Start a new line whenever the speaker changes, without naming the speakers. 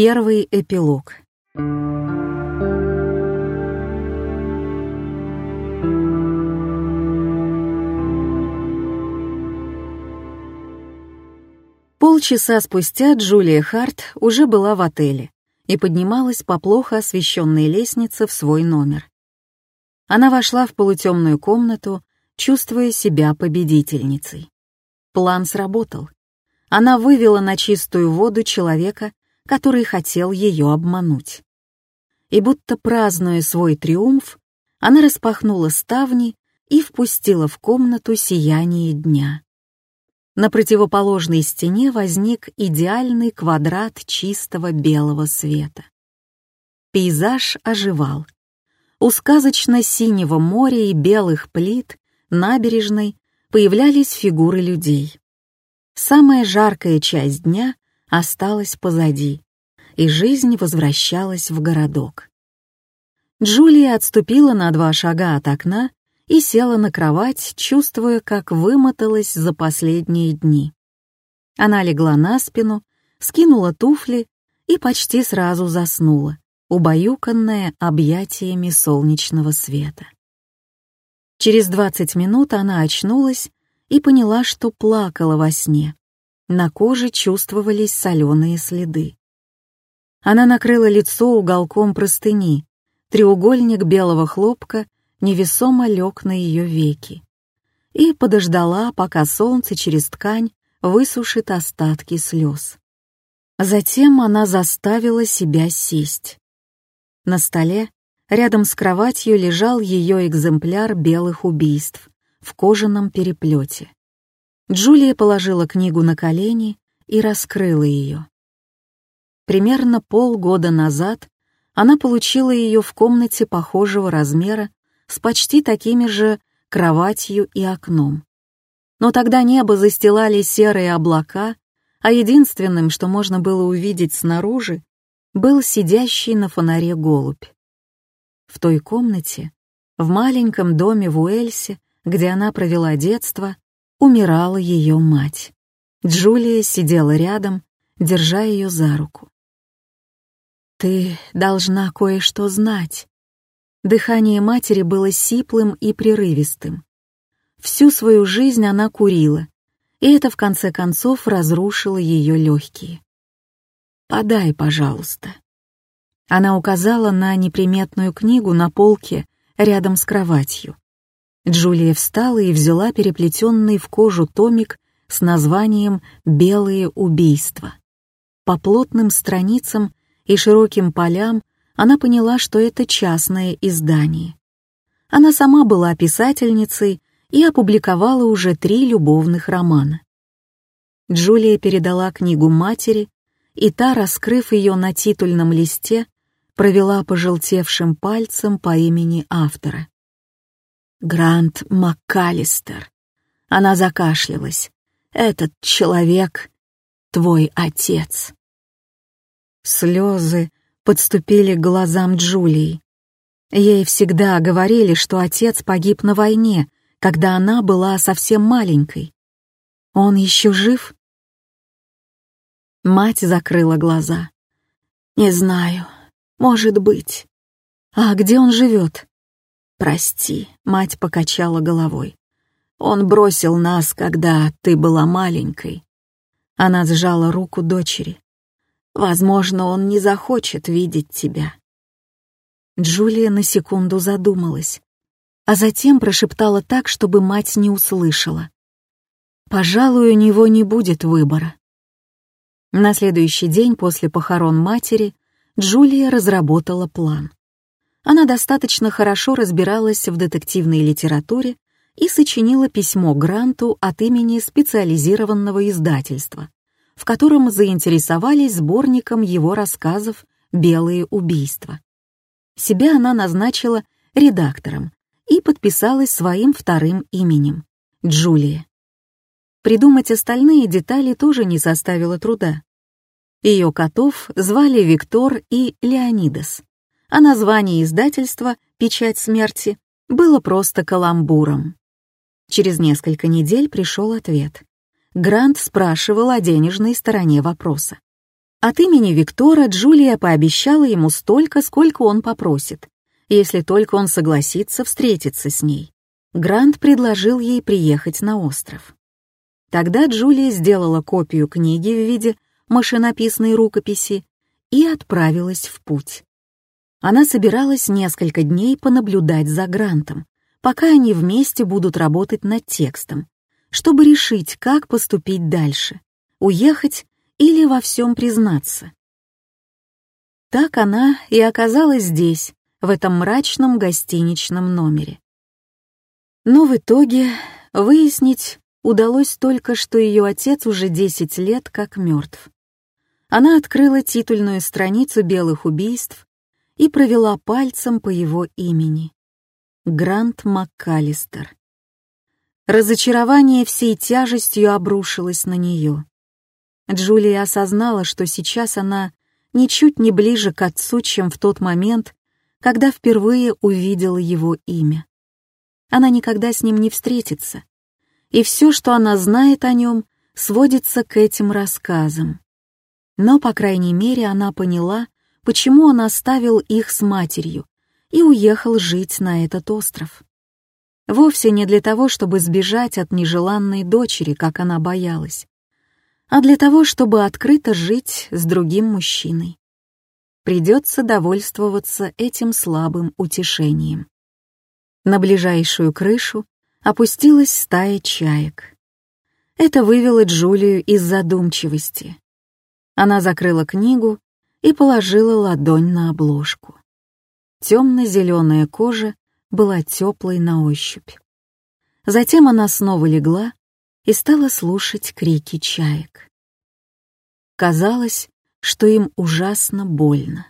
Первый эпилог. Полчаса спустя Джулия Харт уже была в отеле и поднималась по плохо освещенной лестнице в свой номер. Она вошла в полутемную комнату, чувствуя себя победительницей. План сработал. Она вывела на чистую воду человека, который хотел ее обмануть. И будто празднуя свой триумф, она распахнула ставни и впустила в комнату сияние дня. На противоположной стене возник идеальный квадрат чистого белого света. Пейзаж оживал. У сказочно-синего моря и белых плит набережной появлялись фигуры людей. Самая жаркая часть дня осталась позади, и жизнь возвращалась в городок. Джулия отступила на два шага от окна и села на кровать, чувствуя, как вымоталась за последние дни. Она легла на спину, скинула туфли и почти сразу заснула, убаюканная объятиями солнечного света. Через 20 минут она очнулась и поняла, что плакала во сне. На коже чувствовались соленые следы. Она накрыла лицо уголком простыни, треугольник белого хлопка невесомо лег на ее веки и подождала, пока солнце через ткань высушит остатки слез. Затем она заставила себя сесть. На столе рядом с кроватью лежал ее экземпляр белых убийств в кожаном переплете. Джулия положила книгу на колени и раскрыла ее. Примерно полгода назад она получила ее в комнате похожего размера с почти такими же кроватью и окном. Но тогда небо застилали серые облака, а единственным, что можно было увидеть снаружи, был сидящий на фонаре голубь. В той комнате, в маленьком доме в Уэльсе, где она провела детство, умирала ее мать. Джулия сидела рядом, держа ее за руку. «Ты должна кое-что знать», Дыхание матери было сиплым и прерывистым. Всю свою жизнь она курила, и это в конце концов разрушило ее легкие. «Подай, пожалуйста». Она указала на неприметную книгу на полке рядом с кроватью. Джулия встала и взяла переплетенный в кожу томик с названием «Белые убийства». По плотным страницам и широким полям она поняла, что это частное издание. Она сама была писательницей и опубликовала уже три любовных романа. Джулия передала книгу матери, и та, раскрыв ее на титульном листе, провела пожелтевшим пальцем по имени автора. Грант МакКаллистер. Она закашлялась. «Этот человек — твой отец». Слезы подступили к глазам Джулии. Ей всегда говорили, что отец погиб на войне, когда она была совсем маленькой. Он еще жив? Мать закрыла глаза. «Не знаю. Может быть. А где он живет?» «Прости», — мать покачала головой. «Он бросил нас, когда ты была маленькой». Она сжала руку дочери. Возможно, он не захочет видеть тебя. Джулия на секунду задумалась, а затем прошептала так, чтобы мать не услышала. «Пожалуй, у него не будет выбора». На следующий день после похорон матери Джулия разработала план. Она достаточно хорошо разбиралась в детективной литературе и сочинила письмо Гранту от имени специализированного издательства, в котором заинтересовались сборником его рассказов «Белые убийства». Себя она назначила редактором и подписалась своим вторым именем — Джулия. Придумать остальные детали тоже не составило труда. Ее котов звали Виктор и Леонидас, а название издательства «Печать смерти» было просто каламбуром. Через несколько недель пришел ответ. Грант спрашивал о денежной стороне вопроса. От имени Виктора Джулия пообещала ему столько, сколько он попросит, если только он согласится встретиться с ней. Грант предложил ей приехать на остров. Тогда Джулия сделала копию книги в виде машинописной рукописи и отправилась в путь. Она собиралась несколько дней понаблюдать за Грантом, пока они вместе будут работать над текстом, чтобы решить, как поступить дальше — уехать или во всем признаться. Так она и оказалась здесь, в этом мрачном гостиничном номере. Но в итоге выяснить удалось только, что ее отец уже 10 лет как мертв. Она открыла титульную страницу белых убийств и провела пальцем по его имени. Грант МакКаллистер. Разочарование всей тяжестью обрушилось на нее. Джулия осознала, что сейчас она ничуть не ближе к отцу, чем в тот момент, когда впервые увидела его имя. Она никогда с ним не встретится, и все, что она знает о нем, сводится к этим рассказам. Но, по крайней мере, она поняла, почему он оставил их с матерью и уехал жить на этот остров. Вовсе не для того, чтобы сбежать от нежеланной дочери, как она боялась, а для того, чтобы открыто жить с другим мужчиной. Придется довольствоваться этим слабым утешением. На ближайшую крышу опустилась стая чаек. Это вывело Джулию из задумчивости. Она закрыла книгу и положила ладонь на обложку. Темно-зеленая кожа была теплой на ощупь. Затем она снова легла и стала слушать крики чаек. Казалось, что им ужасно больно.